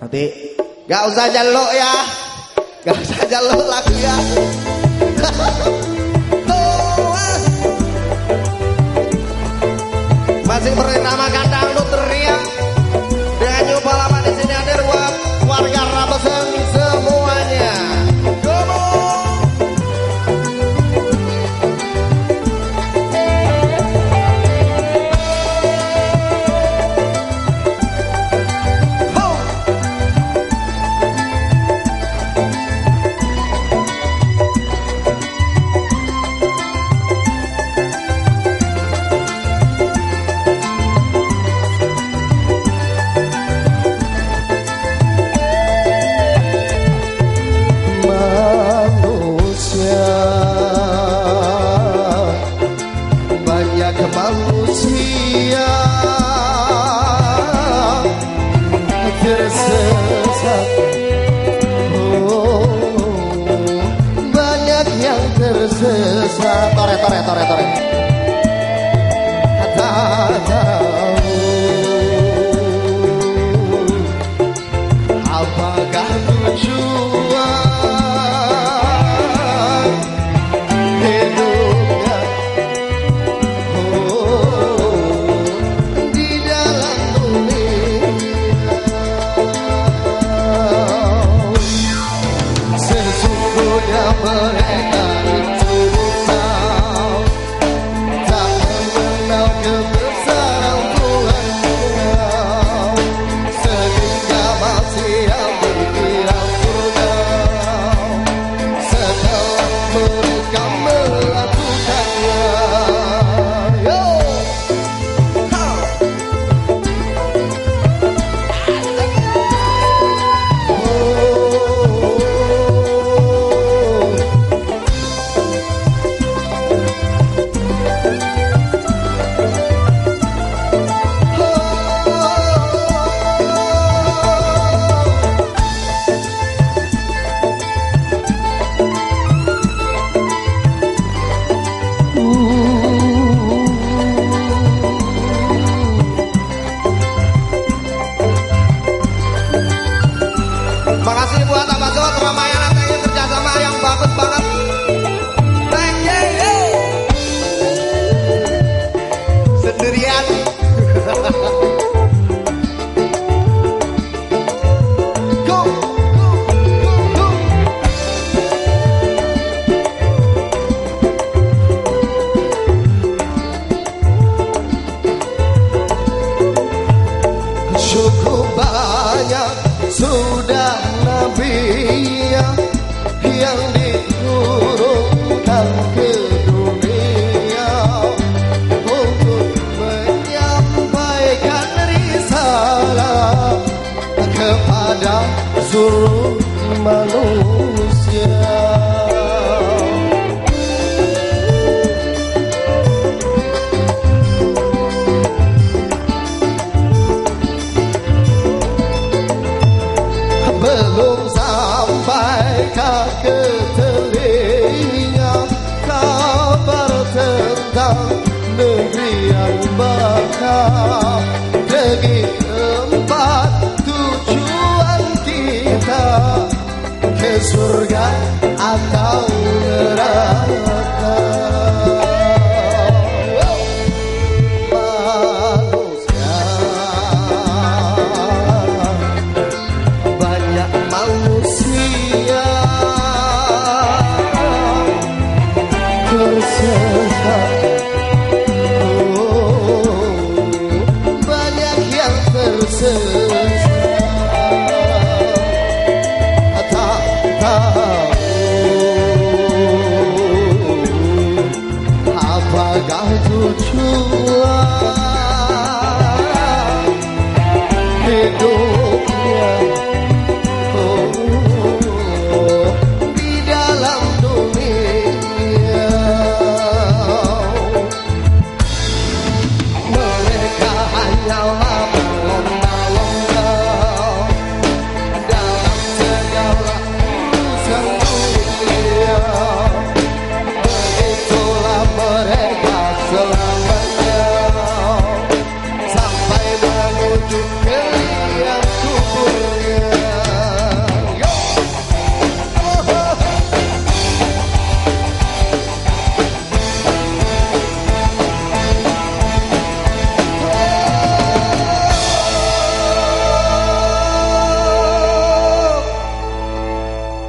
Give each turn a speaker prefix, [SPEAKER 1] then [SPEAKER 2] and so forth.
[SPEAKER 1] Nanti gak usah jaluk ya. Gak usah jaluk lagi ya. Masih bernama kandang teriak. Ya. interested banyak sudah Nabi belum sampai ke telinga kabar tentang negeri yang bakal jadi tempat tujuan kita. Ke surga atau do